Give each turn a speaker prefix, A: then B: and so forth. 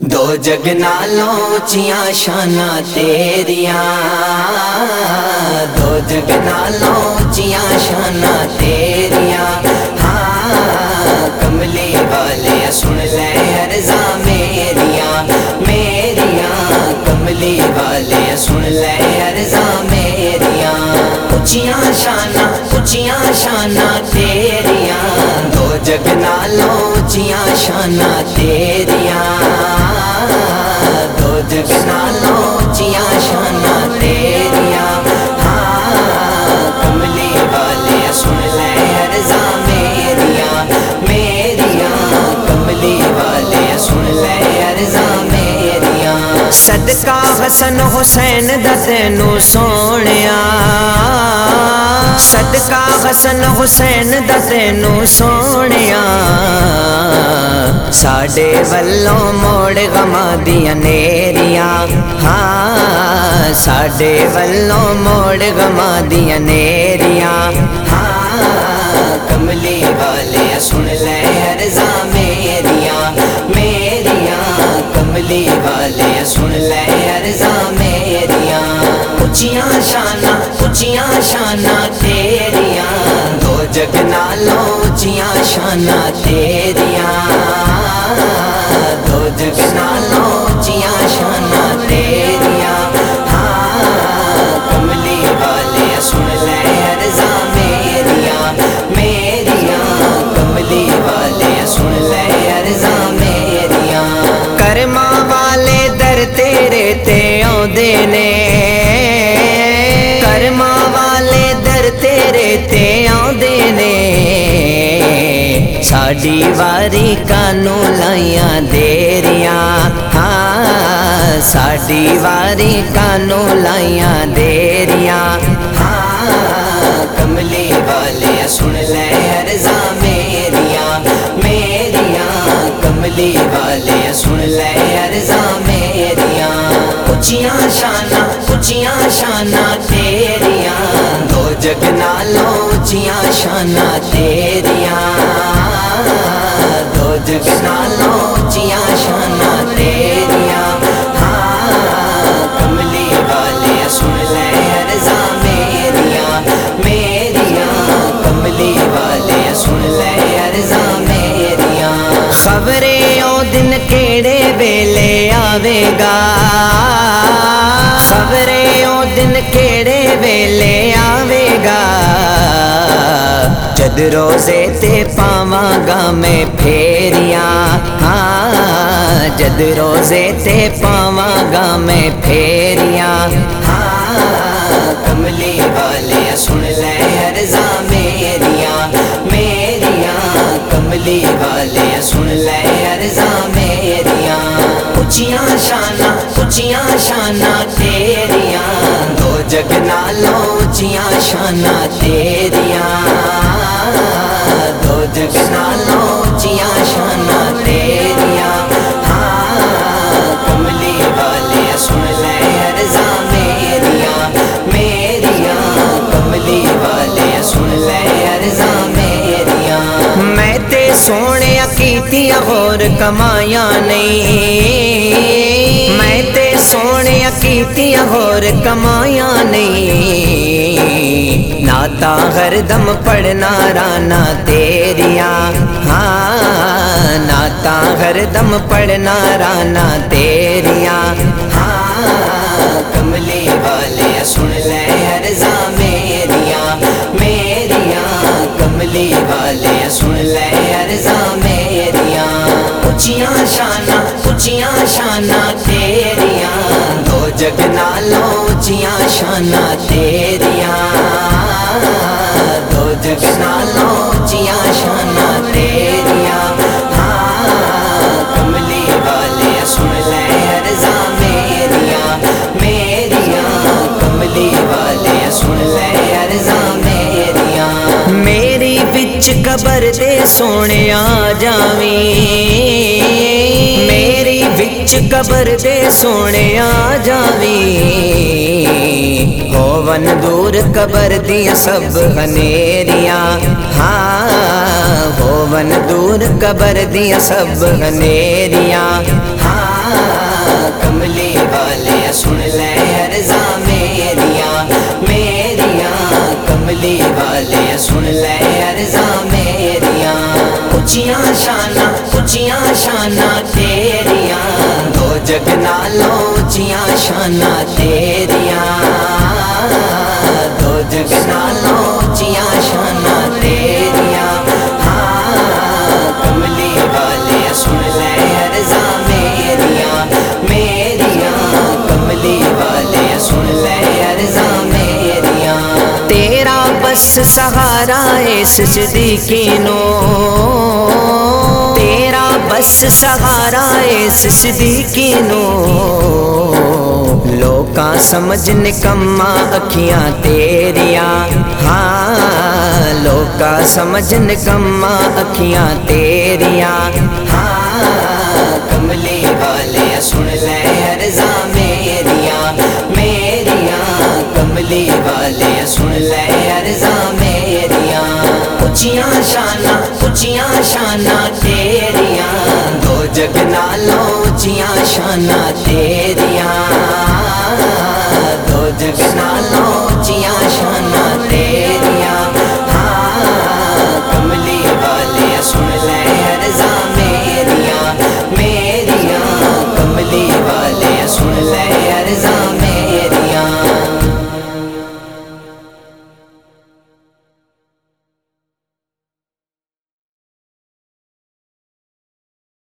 A: دو جگ نالوں چیاں شانہ تیریاں دو جگ نالوں چیاں شانہ تیریاں ہاں کملی والے سن لے ارزا میریاں میریاں کملی والے سن لے ارزا میریاں اچیاں شانہ اچیاں شانہ تیریاں دو جگ نالوں شانہ تیریاں
B: حسن حسین دا تینو سونیا صدقہ حسن حسین دا تینو سونیا ساڈے ولوں موڑ غما دیا نیریاں ہاں ساڈے ولوں موڑ غما دیا نیریاں
A: ہاں کملی والے سن لے ارزا میریاں والے، سن لے ارزاں میریاں اچیاں شانہ اچیاں شانہ تیریاں دو جگ نالوں اچیاں شانہ تیریاں دو جگ نالوں
B: نے کرما والے در تیرے تے آدھے نے۔ ساڈی واری کانو لائیاں دیریاں۔ ہاں ساڈی واری کانو لائیاں دیریاں۔
A: ہاں کملی والے سن لے ارزا میریاں۔ میریاں، کملی والے سن لے ارزا میریاں اچیاں شانہ اچیاں شانہ تیریاں دو جگ نالو اچیاں شانہ تیریاں دو جگ نالو اچیاں شانہ تیریاں
B: دن کیڑے ویلے آوے گا خبریں او دن کیڑے ویلے آوے گا جد روزے تے پاواں گا میں پھیریاں ہاں جد روزے تے پاواں گا میں پھیریاں
A: ہاں کملی والے سن لے ارزا میریاں میریاں کملی والے سن لے ارزا میریاں اچیاں شانہ اچیاں شانہ تیریاں دو جگ نالوں اچیاں شانہ تیریاں دو جگ نالوں اچیاں شانہ تیریاں ہاں کملی والے سن لے ارزا میریاں میریاں کملی والے سن لے ارزا میریاں
B: میں تے سونے کیتیاں اور کمایا نہیں کیتیاں اور کمایا نہیں۔ ناتا ہر دم پڑھنا رانا تیریاں ہاں ناتا ہر دم پڑھنا رانا تیریاں
A: ہاں کملی والے سن لے ارزا میریاں میریاں کملی والے سن لے ارزا میریاں اچیاں شانہ اچیاں شانہ جگ نالوں اچیاں شانہ تیریاں۔ دو جگ نالوں اچیاں شانہ تیریاں۔ ہاں کملی والے سن لے ارزا میریاں۔ میریاں، کملی والے سن لے ارزا میریاں۔
B: میری بچ قبر دے سونے آ جاویں۔ وچ قبر دے سونے آ جاویں ہوون دور قبر دیا سب ہنیریاں ہاں ہوون دور قبر دیا سب ہنیریاں
A: کملی والے سن لے عرضاں میریاں میریاں کملی والے سن لے عرضاں میریاں اچیاں شاناں اچیاں شاناں تیریاں جگ نالوں جیاں شانہ تیریاں دو جگ نالوں جیاں شانہ تیریاں ہاں کملی والے سن لے عرضا میریاں میریاں کملی والے سن لے عرضا میریاں
B: تیرا بس سہارا ہے سجدی کی نو۔ بس سہارا ہے سجدی نو۔ لوکا سمجھ نکما اکھیاں تیریاں۔ ہاں لوکا سمجھ نکما اکھیاں تیریاں۔
A: ہاں کملی والے سن لے ارزاں میریاں۔ میریاں، کملی والے سن لے ارزاں میریاں۔ اچیاں شانہ اچیاں جگ نالو جیاں شانہ تیریاں دو جگ نالو جیاں شانہ تیریاں ہاں کملی والے سن لے عرضا میریاں میریاں کملی والے سن لے